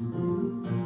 うん